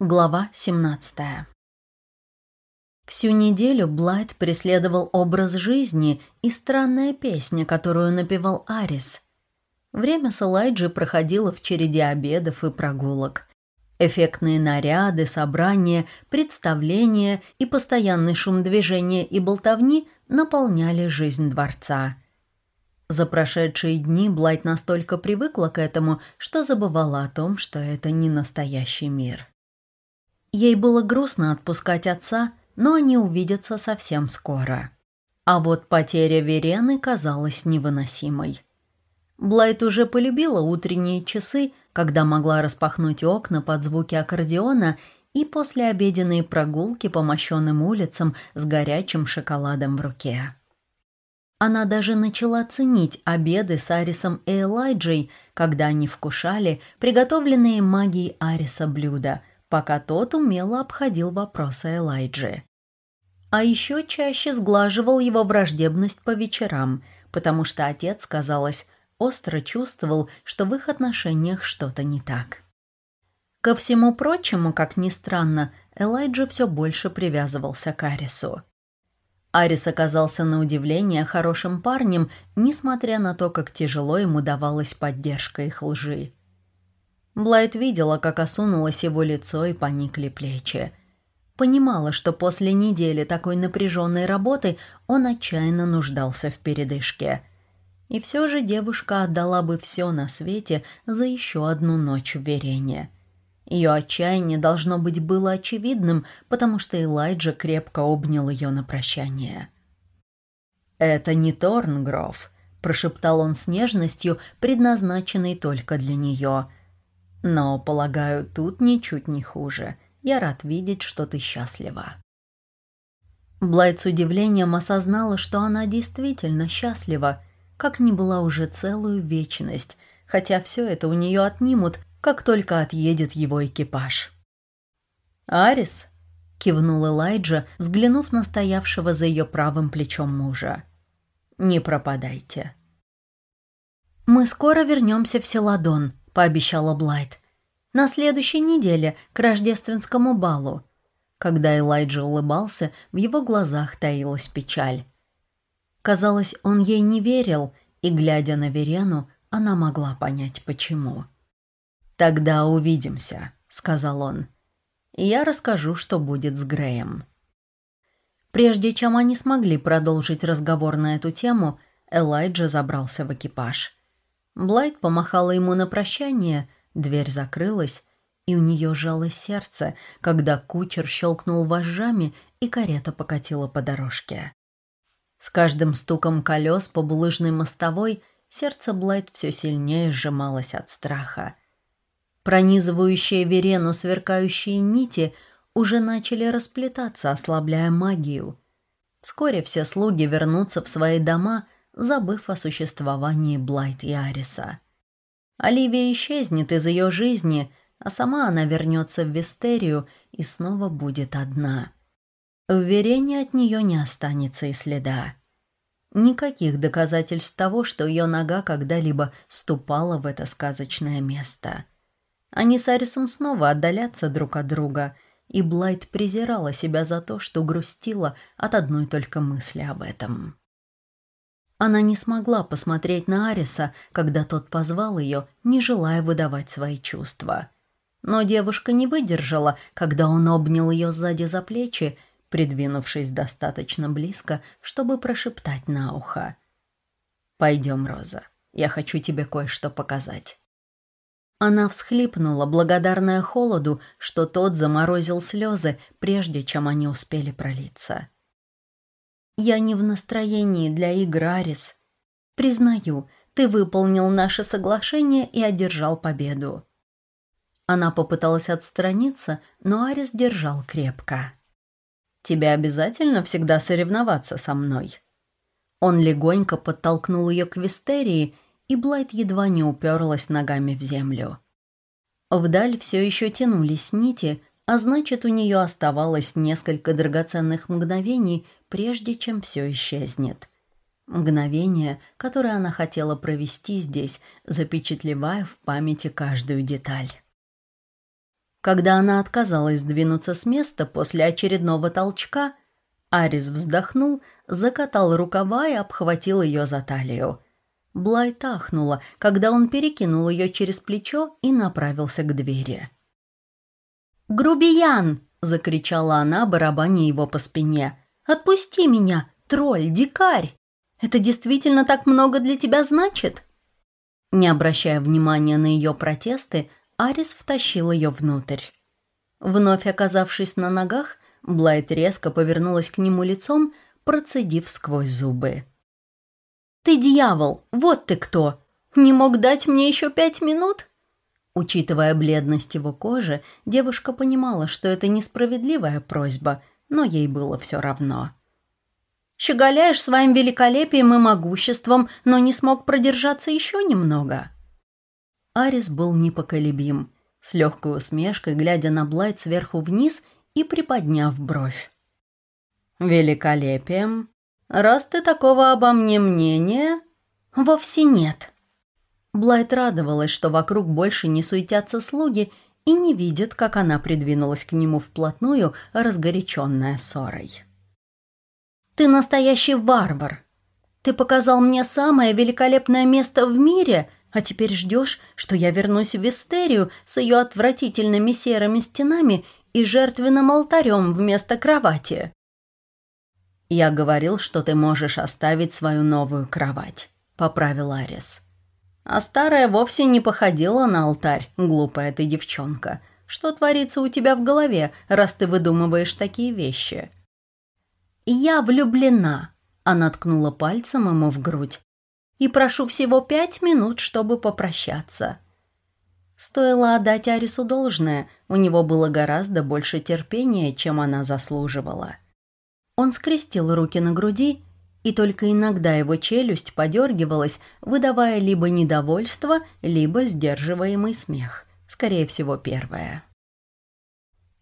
Глава 17 Всю неделю Блайт преследовал образ жизни и странная песня, которую напевал Арис. Время с Элайджи проходило в череде обедов и прогулок. Эффектные наряды, собрания, представления и постоянный шум движения и болтовни наполняли жизнь дворца. За прошедшие дни Блайт настолько привыкла к этому, что забывала о том, что это не настоящий мир. Ей было грустно отпускать отца, но они увидятся совсем скоро. А вот потеря Верены казалась невыносимой. Блайт уже полюбила утренние часы, когда могла распахнуть окна под звуки аккордеона и послеобеденные прогулки по мощенным улицам с горячим шоколадом в руке. Она даже начала ценить обеды с Арисом и Элайджей, когда они вкушали приготовленные магией Ариса блюда – пока тот умело обходил вопросы Элайджи. А еще чаще сглаживал его враждебность по вечерам, потому что отец, казалось, остро чувствовал, что в их отношениях что-то не так. Ко всему прочему, как ни странно, Элайджа все больше привязывался к Арису. Арис оказался на удивление хорошим парнем, несмотря на то, как тяжело ему давалась поддержка их лжи. Блайт видела, как осунулось его лицо и поникли плечи. Понимала, что после недели такой напряженной работы он отчаянно нуждался в передышке. И все же девушка отдала бы все на свете за еще одну ночь в Верене. Ее отчаяние, должно быть, было очевидным, потому что Элайджа крепко обнял ее на прощание. «Это не Торнгров», – прошептал он с нежностью, предназначенной только для нее – но, полагаю, тут ничуть не хуже. Я рад видеть, что ты счастлива». Блайт с удивлением осознала, что она действительно счастлива, как не была уже целую вечность, хотя все это у нее отнимут, как только отъедет его экипаж. «Арис?» — кивнул Элайджа, взглянув на стоявшего за ее правым плечом мужа. «Не пропадайте». «Мы скоро вернемся в Селадон», пообещала Блайт. «На следующей неделе, к рождественскому балу». Когда Элайджа улыбался, в его глазах таилась печаль. Казалось, он ей не верил, и, глядя на Верену, она могла понять, почему. «Тогда увидимся», — сказал он. «И я расскажу, что будет с Греем». Прежде чем они смогли продолжить разговор на эту тему, Элайджа забрался в экипаж. Блайт помахала ему на прощание, дверь закрылась, и у нее жалось сердце, когда кучер щелкнул вожжами, и карета покатила по дорожке. С каждым стуком колес по булыжной мостовой сердце Блайт все сильнее сжималось от страха. Пронизывающие Верену сверкающие нити уже начали расплетаться, ослабляя магию. Вскоре все слуги вернутся в свои дома – забыв о существовании Блайт и Ариса. Оливия исчезнет из ее жизни, а сама она вернется в Вестерию и снова будет одна. В Верене от нее не останется и следа. Никаких доказательств того, что ее нога когда-либо ступала в это сказочное место. Они с Арисом снова отдалятся друг от друга, и Блайт презирала себя за то, что грустила от одной только мысли об этом. Она не смогла посмотреть на Ариса, когда тот позвал ее, не желая выдавать свои чувства. Но девушка не выдержала, когда он обнял ее сзади за плечи, придвинувшись достаточно близко, чтобы прошептать на ухо. «Пойдем, Роза, я хочу тебе кое-что показать». Она всхлипнула, благодарная холоду, что тот заморозил слезы, прежде чем они успели пролиться. Я не в настроении для игр, Арис. Признаю, ты выполнил наше соглашение и одержал победу». Она попыталась отстраниться, но Арис держал крепко. «Тебе обязательно всегда соревноваться со мной?» Он легонько подтолкнул ее к Вистерии, и Блайт едва не уперлась ногами в землю. Вдаль все еще тянулись нити, а значит, у нее оставалось несколько драгоценных мгновений, прежде чем все исчезнет. Мгновение, которое она хотела провести здесь, запечатлевая в памяти каждую деталь. Когда она отказалась двинуться с места после очередного толчка, Арис вздохнул, закатал рукава и обхватил ее за талию. Блайт ахнула, когда он перекинул ее через плечо и направился к двери. «Грубиян!» — закричала она, барабаня его по спине. «Отпусти меня, тролль, дикарь! Это действительно так много для тебя значит?» Не обращая внимания на ее протесты, Арис втащил ее внутрь. Вновь оказавшись на ногах, Блайт резко повернулась к нему лицом, процедив сквозь зубы. «Ты дьявол! Вот ты кто! Не мог дать мне еще пять минут?» Учитывая бледность его кожи, девушка понимала, что это несправедливая просьба, но ей было все равно. «Щеголяешь своим великолепием и могуществом, но не смог продержаться еще немного?» Арис был непоколебим, с легкой усмешкой, глядя на Блайт сверху вниз и приподняв бровь. «Великолепием? Раз ты такого обо мне мнения...» «Вовсе нет». Блайт радовалась, что вокруг больше не суетятся слуги и не видят, как она придвинулась к нему вплотную, разгоряченная ссорой. «Ты настоящий варвар. Ты показал мне самое великолепное место в мире, а теперь ждешь, что я вернусь в Вистерию с ее отвратительными серыми стенами и жертвенным алтарем вместо кровати. «Я говорил, что ты можешь оставить свою новую кровать», — поправил Арис. «А старая вовсе не походила на алтарь, глупая ты девчонка. Что творится у тебя в голове, раз ты выдумываешь такие вещи?» «Я влюблена», — она ткнула пальцем ему в грудь и прошу всего пять минут, чтобы попрощаться». Стоило отдать Арису должное, у него было гораздо больше терпения, чем она заслуживала. Он скрестил руки на груди, и только иногда его челюсть подергивалась, выдавая либо недовольство, либо сдерживаемый смех. Скорее всего, первое.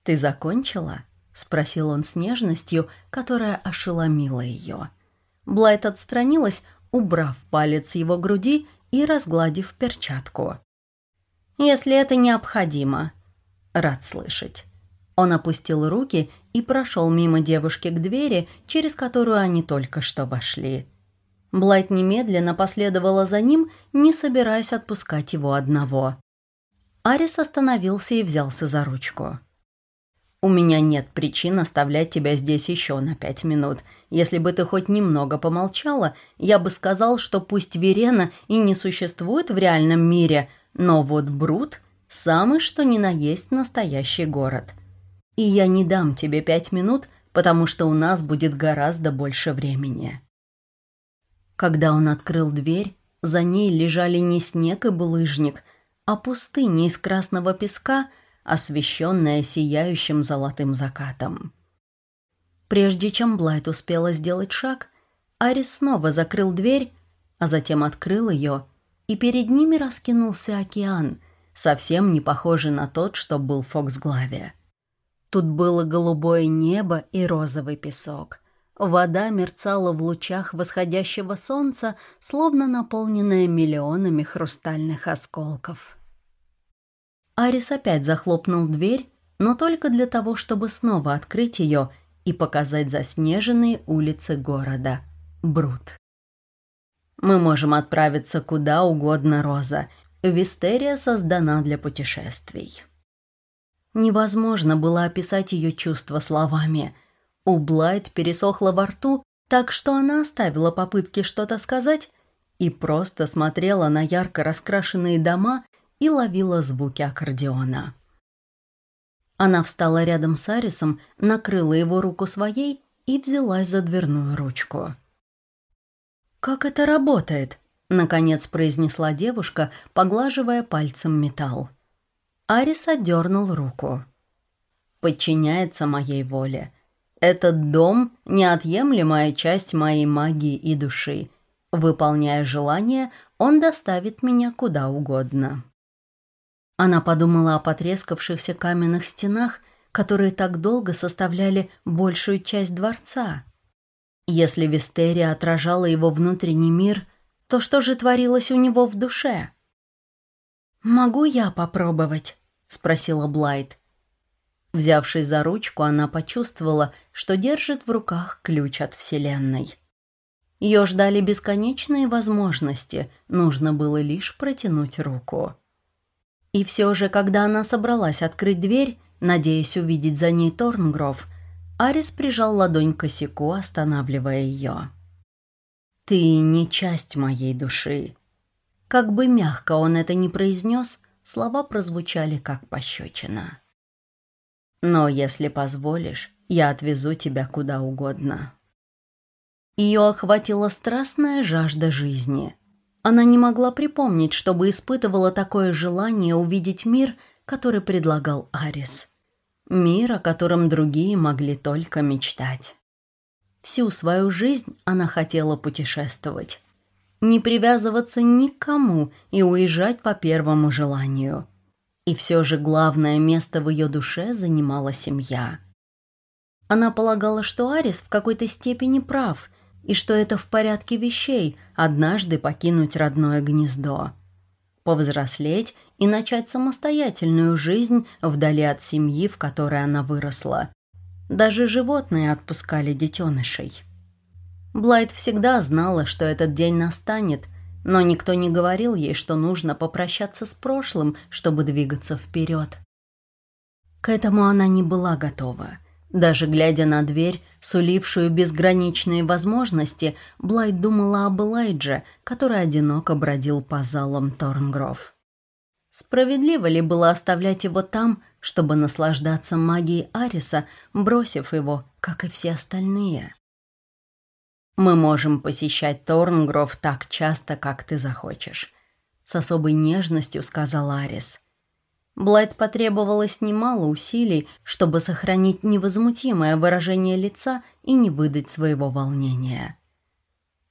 «Ты закончила?» — спросил он с нежностью, которая ошеломила ее. Блайт отстранилась, убрав палец его груди и разгладив перчатку. «Если это необходимо». Рад слышать. Он опустил руки и прошел мимо девушки к двери, через которую они только что вошли. Блайт немедленно последовала за ним, не собираясь отпускать его одного. Арис остановился и взялся за ручку. «У меня нет причин оставлять тебя здесь еще на пять минут. Если бы ты хоть немного помолчала, я бы сказал, что пусть Верена и не существует в реальном мире, но вот Брут – самый что ни на есть настоящий город. И я не дам тебе пять минут, потому что у нас будет гораздо больше времени». Когда он открыл дверь, за ней лежали не снег и булыжник, а пустыня из красного песка – освещенная сияющим золотым закатом. Прежде чем Блайт успела сделать шаг, Арис снова закрыл дверь, а затем открыл ее, и перед ними раскинулся океан, совсем не похожий на тот, что был в Фоксглаве. Тут было голубое небо и розовый песок. Вода мерцала в лучах восходящего солнца, словно наполненная миллионами хрустальных осколков. Арис опять захлопнул дверь, но только для того, чтобы снова открыть ее и показать заснеженные улицы города. Брут. «Мы можем отправиться куда угодно, Роза. Вистерия создана для путешествий». Невозможно было описать ее чувства словами. У Блайт пересохло во рту, так что она оставила попытки что-то сказать и просто смотрела на ярко раскрашенные дома и ловила звуки аккордеона. Она встала рядом с Арисом, накрыла его руку своей и взялась за дверную ручку. «Как это работает?» — наконец произнесла девушка, поглаживая пальцем металл. Арис отдернул руку. «Подчиняется моей воле. Этот дом — неотъемлемая часть моей магии и души. Выполняя желание, он доставит меня куда угодно». Она подумала о потрескавшихся каменных стенах, которые так долго составляли большую часть дворца. Если Вистерия отражала его внутренний мир, то что же творилось у него в душе? «Могу я попробовать?» — спросила Блайт. Взявшись за ручку, она почувствовала, что держит в руках ключ от Вселенной. Ее ждали бесконечные возможности, нужно было лишь протянуть руку. И все же, когда она собралась открыть дверь, надеясь увидеть за ней Торнгров, Арис прижал ладонь к косяку, останавливая ее. «Ты не часть моей души». Как бы мягко он это ни произнес, слова прозвучали как пощечина. «Но если позволишь, я отвезу тебя куда угодно». Ее охватила страстная жажда жизни. Она не могла припомнить, чтобы испытывала такое желание увидеть мир, который предлагал Арис. Мир, о котором другие могли только мечтать. Всю свою жизнь она хотела путешествовать. Не привязываться никому и уезжать по первому желанию. И все же главное место в ее душе занимала семья. Она полагала, что Арис в какой-то степени прав, и что это в порядке вещей однажды покинуть родное гнездо. Повзрослеть и начать самостоятельную жизнь вдали от семьи, в которой она выросла. Даже животные отпускали детенышей. Блайт всегда знала, что этот день настанет, но никто не говорил ей, что нужно попрощаться с прошлым, чтобы двигаться вперед. К этому она не была готова. Даже глядя на дверь, сулившую безграничные возможности, Блайт думала об Элайдже, который одиноко бродил по залам Торнгров. Справедливо ли было оставлять его там, чтобы наслаждаться магией Ариса, бросив его, как и все остальные? «Мы можем посещать Торнгров так часто, как ты захочешь», — с особой нежностью сказал Арис. Блайт потребовалось немало усилий, чтобы сохранить невозмутимое выражение лица и не выдать своего волнения.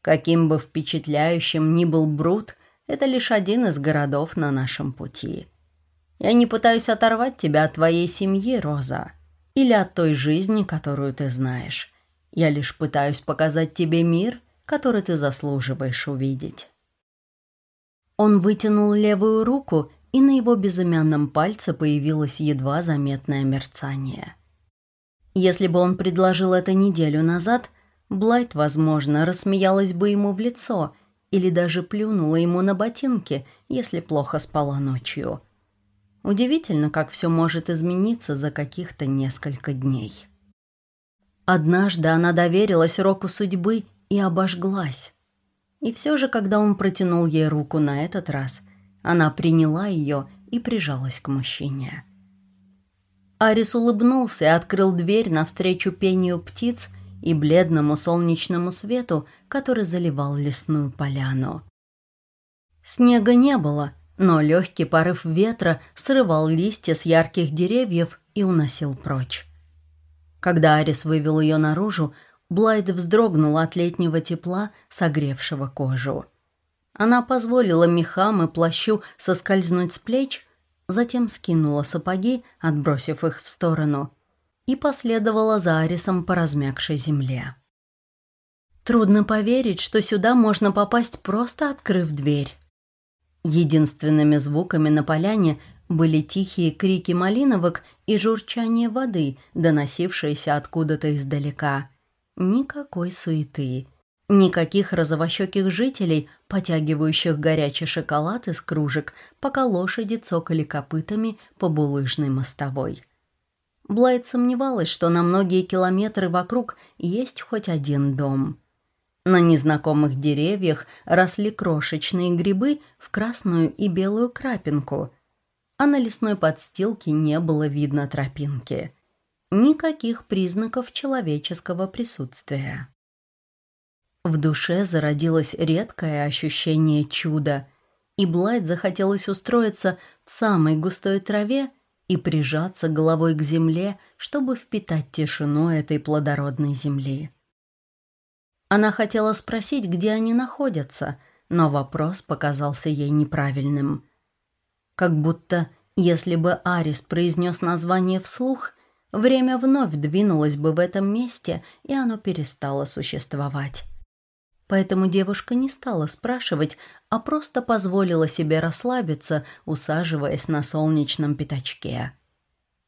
Каким бы впечатляющим ни был Брут, это лишь один из городов на нашем пути. Я не пытаюсь оторвать тебя от твоей семьи, Роза, или от той жизни, которую ты знаешь. Я лишь пытаюсь показать тебе мир, который ты заслуживаешь увидеть». Он вытянул левую руку, и на его безымянном пальце появилось едва заметное мерцание. Если бы он предложил это неделю назад, Блайт, возможно, рассмеялась бы ему в лицо или даже плюнула ему на ботинки, если плохо спала ночью. Удивительно, как все может измениться за каких-то несколько дней. Однажды она доверилась року судьбы и обожглась. И все же, когда он протянул ей руку на этот раз, она приняла ее и прижалась к мужчине. Арис улыбнулся и открыл дверь навстречу пению птиц – и бледному солнечному свету, который заливал лесную поляну. Снега не было, но легкий порыв ветра срывал листья с ярких деревьев и уносил прочь. Когда Арис вывел ее наружу, Блайд вздрогнула от летнего тепла, согревшего кожу. Она позволила мехам и плащу соскользнуть с плеч, затем скинула сапоги, отбросив их в сторону, и последовала за Арисом по размягшей земле. Трудно поверить, что сюда можно попасть, просто открыв дверь. Единственными звуками на поляне были тихие крики малиновок и журчание воды, доносившиеся откуда-то издалека. Никакой суеты, никаких розовощеких жителей, потягивающих горячий шоколад из кружек, пока лошади цокали копытами по булыжной мостовой. Блайт сомневалась, что на многие километры вокруг есть хоть один дом. На незнакомых деревьях росли крошечные грибы в красную и белую крапинку, а на лесной подстилке не было видно тропинки. Никаких признаков человеческого присутствия. В душе зародилось редкое ощущение чуда, и Блайт захотелось устроиться в самой густой траве и прижаться головой к земле, чтобы впитать тишину этой плодородной земли. Она хотела спросить, где они находятся, но вопрос показался ей неправильным. Как будто, если бы Арис произнес название вслух, время вновь двинулось бы в этом месте, и оно перестало существовать. Поэтому девушка не стала спрашивать, а просто позволила себе расслабиться, усаживаясь на солнечном пятачке.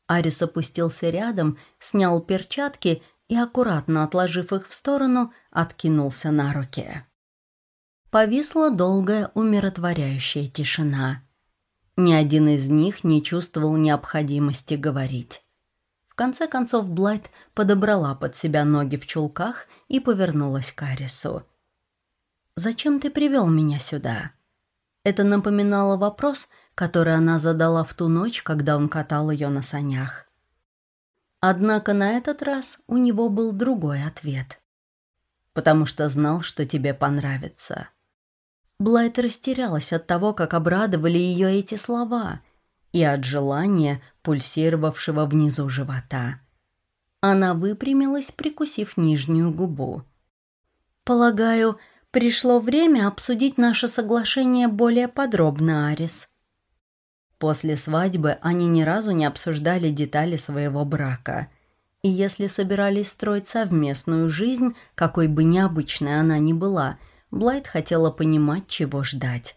Арис опустился рядом, снял перчатки и, аккуратно отложив их в сторону, откинулся на руки. Повисла долгая умиротворяющая тишина. Ни один из них не чувствовал необходимости говорить. В конце концов Блайт подобрала под себя ноги в чулках и повернулась к Арису. «Зачем ты привел меня сюда?» Это напоминало вопрос, который она задала в ту ночь, когда он катал ее на санях. Однако на этот раз у него был другой ответ. «Потому что знал, что тебе понравится». Блайт растерялась от того, как обрадовали ее эти слова, и от желания, пульсировавшего внизу живота. Она выпрямилась, прикусив нижнюю губу. «Полагаю, пришло время обсудить наше соглашение более подробно, Арис». После свадьбы они ни разу не обсуждали детали своего брака. И если собирались строить совместную жизнь, какой бы необычной она ни была – Блайт хотела понимать, чего ждать.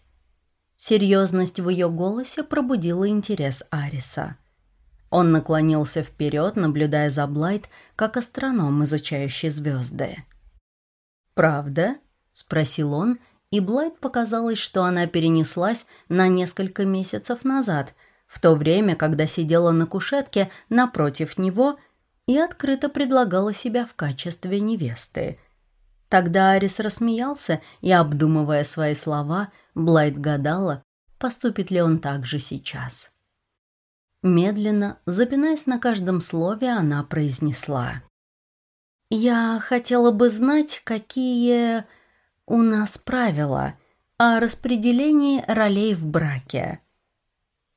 Серьезность в ее голосе пробудила интерес Ариса. Он наклонился вперед, наблюдая за Блайт, как астроном, изучающий звезды. «Правда?» – спросил он, и Блайт показалось, что она перенеслась на несколько месяцев назад, в то время, когда сидела на кушетке напротив него и открыто предлагала себя в качестве невесты – Тогда Арис рассмеялся, и, обдумывая свои слова, Блайт гадала, поступит ли он так же сейчас. Медленно, запинаясь на каждом слове, она произнесла. «Я хотела бы знать, какие у нас правила о распределении ролей в браке».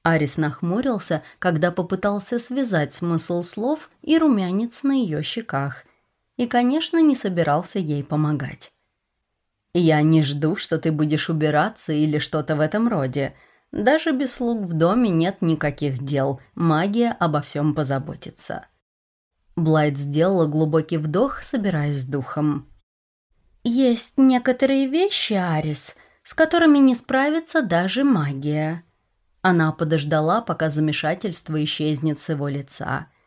Арис нахмурился, когда попытался связать смысл слов и румянец на ее щеках, и, конечно, не собирался ей помогать. «Я не жду, что ты будешь убираться или что-то в этом роде. Даже без слуг в доме нет никаких дел, магия обо всем позаботится». Блайт сделала глубокий вдох, собираясь с духом. «Есть некоторые вещи, Арис, с которыми не справится даже магия». Она подождала, пока замешательство исчезнет с его лица –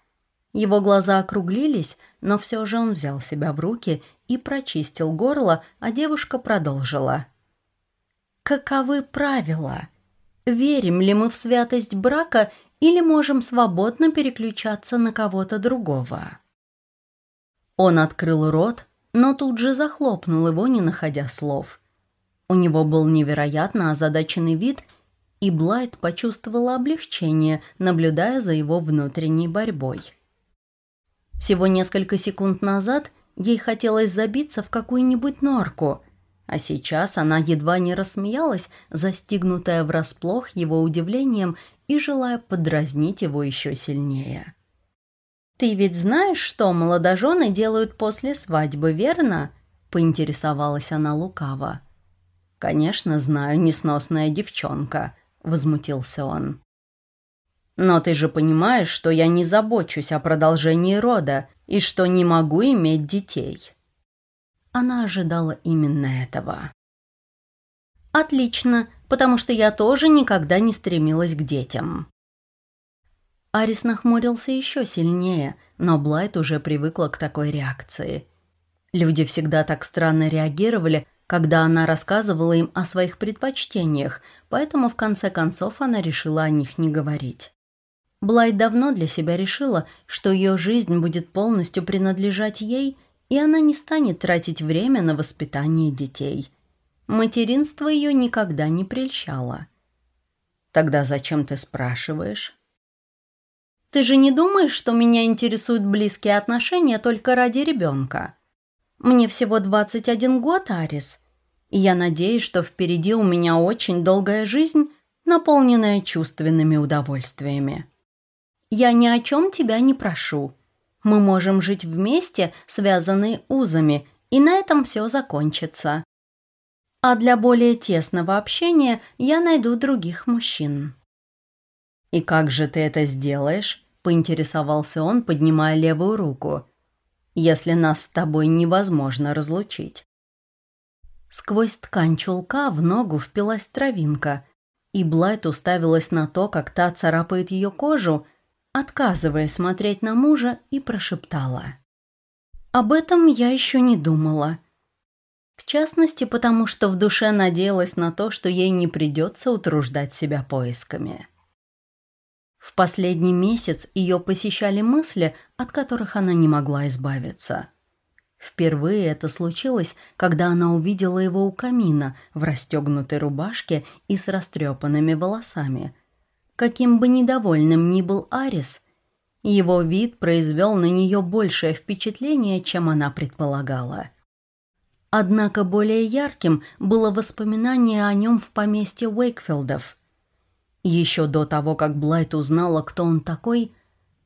его глаза округлились, но все же он взял себя в руки и прочистил горло, а девушка продолжила. «Каковы правила? Верим ли мы в святость брака или можем свободно переключаться на кого-то другого?» Он открыл рот, но тут же захлопнул его, не находя слов. У него был невероятно озадаченный вид, и Блайт почувствовала облегчение, наблюдая за его внутренней борьбой. Всего несколько секунд назад ей хотелось забиться в какую-нибудь норку, а сейчас она едва не рассмеялась, застигнутая врасплох его удивлением и желая подразнить его еще сильнее. «Ты ведь знаешь, что молодожены делают после свадьбы, верно?» — поинтересовалась она лукаво. «Конечно, знаю, несносная девчонка», — возмутился он. Но ты же понимаешь, что я не забочусь о продолжении рода и что не могу иметь детей». Она ожидала именно этого. «Отлично, потому что я тоже никогда не стремилась к детям». Арис нахмурился еще сильнее, но Блайт уже привыкла к такой реакции. Люди всегда так странно реагировали, когда она рассказывала им о своих предпочтениях, поэтому в конце концов она решила о них не говорить. Блай давно для себя решила, что ее жизнь будет полностью принадлежать ей, и она не станет тратить время на воспитание детей. Материнство ее никогда не прельщало. «Тогда зачем ты спрашиваешь?» «Ты же не думаешь, что меня интересуют близкие отношения только ради ребенка? Мне всего 21 год, Арис, и я надеюсь, что впереди у меня очень долгая жизнь, наполненная чувственными удовольствиями». Я ни о чем тебя не прошу. Мы можем жить вместе, связанные узами, и на этом все закончится. А для более тесного общения я найду других мужчин». «И как же ты это сделаешь?» – поинтересовался он, поднимая левую руку. «Если нас с тобой невозможно разлучить». Сквозь ткань чулка в ногу впилась травинка, и Блайт уставилась на то, как та царапает ее кожу, отказываясь смотреть на мужа, и прошептала. «Об этом я еще не думала. В частности, потому что в душе надеялась на то, что ей не придется утруждать себя поисками». В последний месяц ее посещали мысли, от которых она не могла избавиться. Впервые это случилось, когда она увидела его у камина в расстегнутой рубашке и с растрепанными волосами. Каким бы недовольным ни был Арис, его вид произвел на нее большее впечатление, чем она предполагала. Однако более ярким было воспоминание о нем в поместье Уэйкфилдов. Еще до того, как Блайт узнала, кто он такой,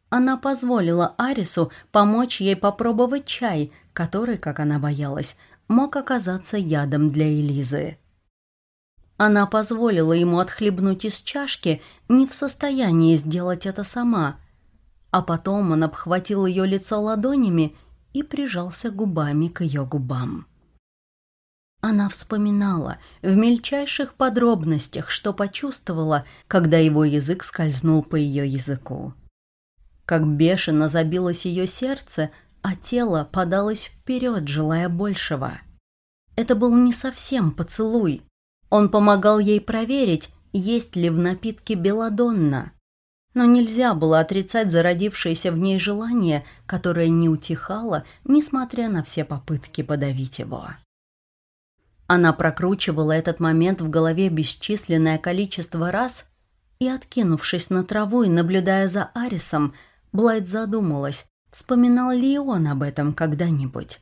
она позволила Арису помочь ей попробовать чай, который, как она боялась, мог оказаться ядом для Элизы. Она позволила ему отхлебнуть из чашки, не в состоянии сделать это сама – а потом он обхватил ее лицо ладонями и прижался губами к ее губам. Она вспоминала в мельчайших подробностях, что почувствовала, когда его язык скользнул по ее языку. Как бешено забилось ее сердце, а тело подалось вперед, желая большего. Это был не совсем поцелуй. Он помогал ей проверить, есть ли в напитке белладонна – но нельзя было отрицать зародившееся в ней желание, которое не утихало, несмотря на все попытки подавить его. Она прокручивала этот момент в голове бесчисленное количество раз и, откинувшись на траву и наблюдая за Арисом, Блайт задумалась, вспоминал ли он об этом когда-нибудь.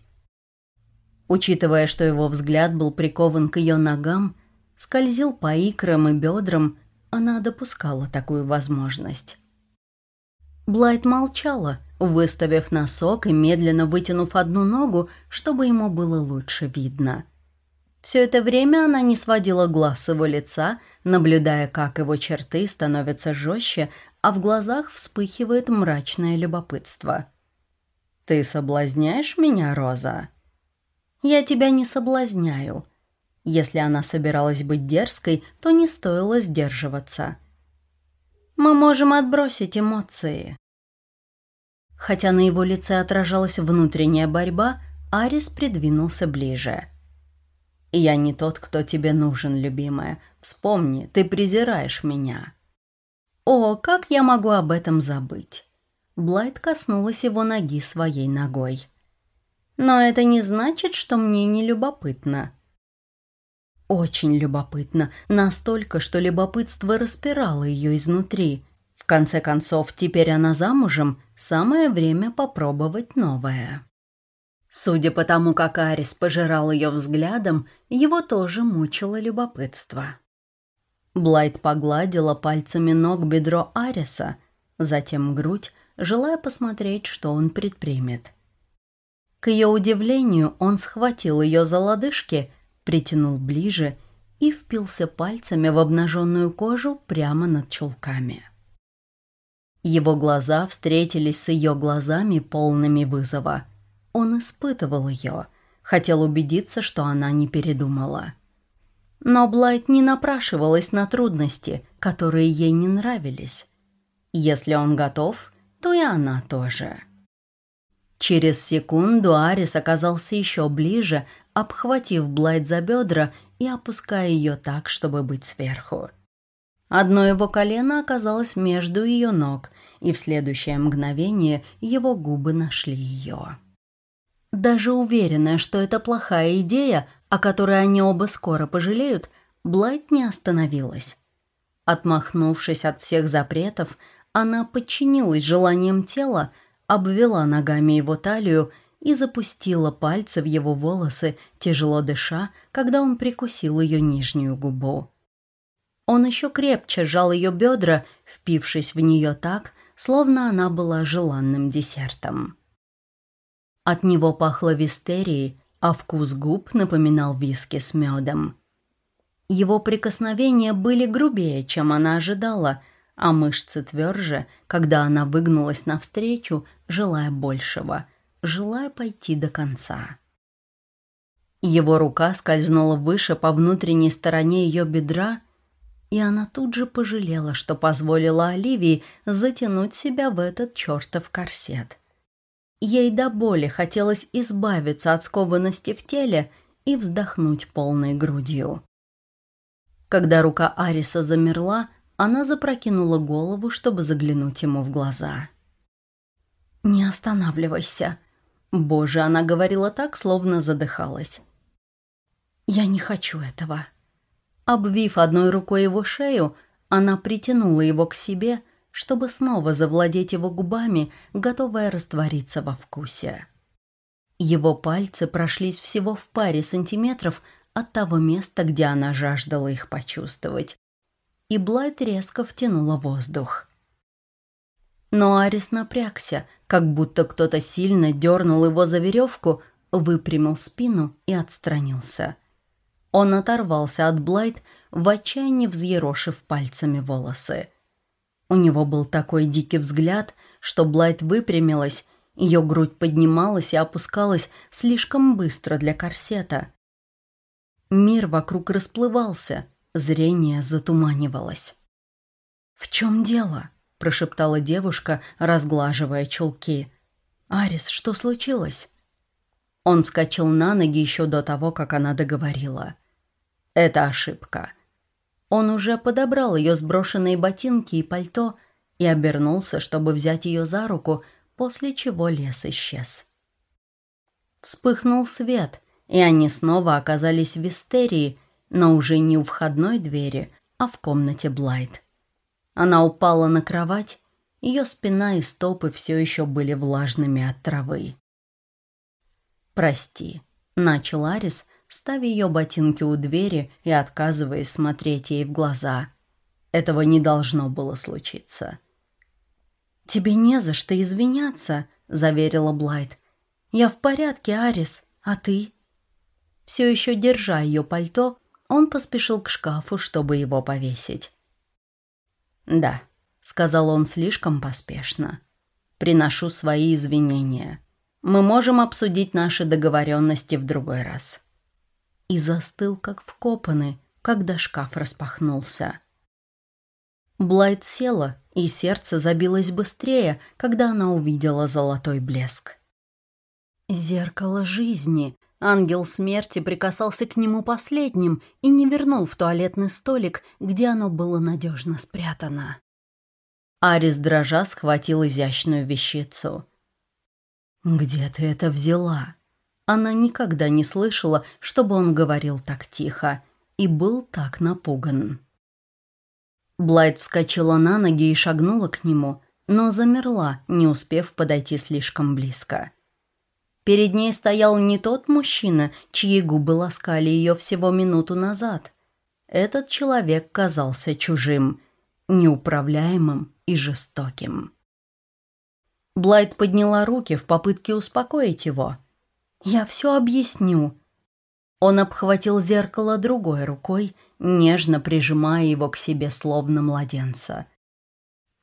Учитывая, что его взгляд был прикован к ее ногам, скользил по икрам и бедрам, она допускала такую возможность. Блайт молчала, выставив носок и медленно вытянув одну ногу, чтобы ему было лучше видно. Все это время она не сводила глаз с его лица, наблюдая, как его черты становятся жестче, а в глазах вспыхивает мрачное любопытство. «Ты соблазняешь меня, Роза?» «Я тебя не соблазняю», если она собиралась быть дерзкой, то не стоило сдерживаться. Мы можем отбросить эмоции. Хотя на его лице отражалась внутренняя борьба, Арис придвинулся ближе. «Я не тот, кто тебе нужен, любимая. Вспомни, ты презираешь меня». «О, как я могу об этом забыть?» Блайт коснулась его ноги своей ногой. «Но это не значит, что мне не любопытно. Очень любопытно, настолько, что любопытство распирало ее изнутри. В конце концов, теперь она замужем, самое время попробовать новое. Судя по тому, как Арис пожирал ее взглядом, его тоже мучило любопытство. Блайт погладила пальцами ног бедро Ариса, затем грудь, желая посмотреть, что он предпримет. К ее удивлению, он схватил ее за лодыжки притянул ближе и впился пальцами в обнаженную кожу прямо над чулками. Его глаза встретились с ее глазами, полными вызова. Он испытывал ее, хотел убедиться, что она не передумала. Но Блайт не напрашивалась на трудности, которые ей не нравились. Если он готов, то и она тоже. Через секунду Арис оказался еще ближе, обхватив Блайт за бедра и опуская ее так, чтобы быть сверху. Одно его колено оказалось между ее ног, и в следующее мгновение его губы нашли ее. Даже уверенная, что это плохая идея, о которой они оба скоро пожалеют, Блайт не остановилась. Отмахнувшись от всех запретов, она подчинилась желаниям тела, обвела ногами его талию и запустила пальцы в его волосы, тяжело дыша, когда он прикусил ее нижнюю губу. Он еще крепче сжал ее бедра, впившись в нее так, словно она была желанным десертом. От него пахло вистерией, а вкус губ напоминал виски с медом. Его прикосновения были грубее, чем она ожидала, а мышцы тверже, когда она выгнулась навстречу, желая большего – желая пойти до конца. Его рука скользнула выше по внутренней стороне ее бедра, и она тут же пожалела, что позволила Оливии затянуть себя в этот чертов корсет. Ей до боли хотелось избавиться от скованности в теле и вздохнуть полной грудью. Когда рука Ариса замерла, она запрокинула голову, чтобы заглянуть ему в глаза. «Не останавливайся», Боже, она говорила так, словно задыхалась. «Я не хочу этого». Обвив одной рукой его шею, она притянула его к себе, чтобы снова завладеть его губами, готовая раствориться во вкусе. Его пальцы прошлись всего в паре сантиметров от того места, где она жаждала их почувствовать. И Блайт резко втянула воздух. Но Арис напрягся, как будто кто-то сильно дернул его за веревку, выпрямил спину и отстранился. Он оторвался от Блайт, в отчаянии взъерошив пальцами волосы. У него был такой дикий взгляд, что Блайт выпрямилась, ее грудь поднималась и опускалась слишком быстро для корсета. Мир вокруг расплывался, зрение затуманивалось. «В чем дело?» – прошептала девушка, разглаживая чулки. «Арис, что случилось?» Он вскочил на ноги еще до того, как она договорила. «Это ошибка». Он уже подобрал ее сброшенные ботинки и пальто и обернулся, чтобы взять ее за руку, после чего лес исчез. Вспыхнул свет, и они снова оказались в Вистерии, но уже не у входной двери, а в комнате Блайт. Она упала на кровать, ее спина и стопы все еще были влажными от травы. «Прости», — начал Арис, ставя ее ботинки у двери и отказываясь смотреть ей в глаза. Этого не должно было случиться. «Тебе не за что извиняться», — заверила Блайт. «Я в порядке, Арис, а ты?» Все еще держа ее пальто, он поспешил к шкафу, чтобы его повесить. «Да», — сказал он слишком поспешно. «Приношу свои извинения. Мы можем обсудить наши договоренности в другой раз». И застыл, как вкопанный, когда шкаф распахнулся. Блайт села, и сердце забилось быстрее, когда она увидела золотой блеск. «Зеркало жизни», Ангел смерти прикасался к нему последним и не вернул в туалетный столик, где оно было надежно спрятано. Арис дрожа схватил изящную вещицу. «Где ты это взяла?» Она никогда не слышала, чтобы он говорил так тихо, и был так напуган. Блайт вскочила на ноги и шагнула к нему, но замерла, не успев подойти слишком близко. Перед ней стоял не тот мужчина, чьи губы ласкали ее всего минуту назад. Этот человек казался чужим, неуправляемым и жестоким. Блайт подняла руки в попытке успокоить его. «Я все объясню». Он обхватил зеркало другой рукой, нежно прижимая его к себе словно младенца.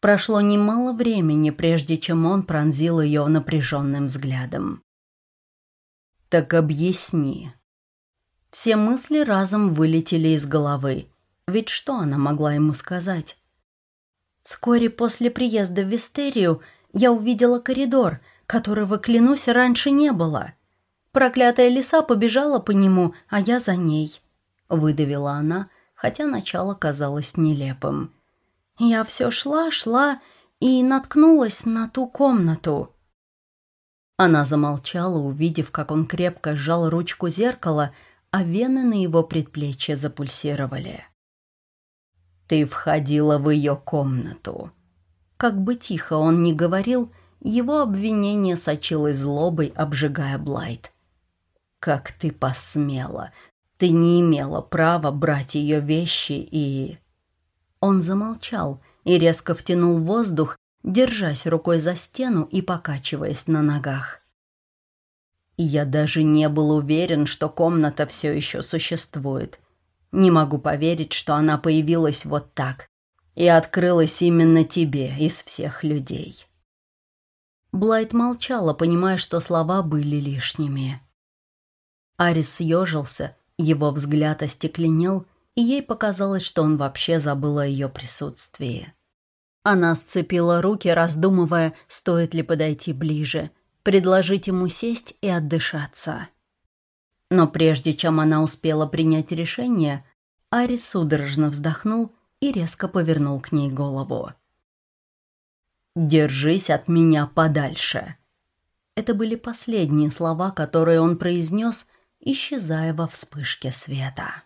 Прошло немало времени, прежде чем он пронзил ее напряженным взглядом. «Так объясни». Все мысли разом вылетели из головы. Ведь что она могла ему сказать? Вскоре после приезда в Вистерию я увидела коридор, которого, клянусь, раньше не было. Проклятая лиса побежала по нему, а я за ней. Выдавила она, хотя начало казалось нелепым. Я все шла, шла и наткнулась на ту комнату. Она замолчала, увидев, как он крепко сжал ручку зеркала, а вены на его предплечье запульсировали. «Ты входила в ее комнату». Как бы тихо он ни говорил, его обвинение сочилось злобой, обжигая Блайт. «Как ты посмела! Ты не имела права брать ее вещи и...» Он замолчал и резко втянул воздух, держась рукой за стену и покачиваясь на ногах. Я даже не был уверен, что комната все еще существует. Не могу поверить, что она появилась вот так и открылась именно тебе из всех людей. Блайт молчала, понимая, что слова были лишними. Арис съежился, его взгляд остекленел, и ей показалось, что он вообще забыл о ее присутствии. Она сцепила руки, раздумывая, стоит ли подойти ближе, предложить ему сесть и отдышаться. Но прежде чем она успела принять решение, Арис судорожно вздохнул и резко повернул к ней голову. «Держись от меня подальше». Это были последние слова, которые он произнес, исчезая во вспышке света.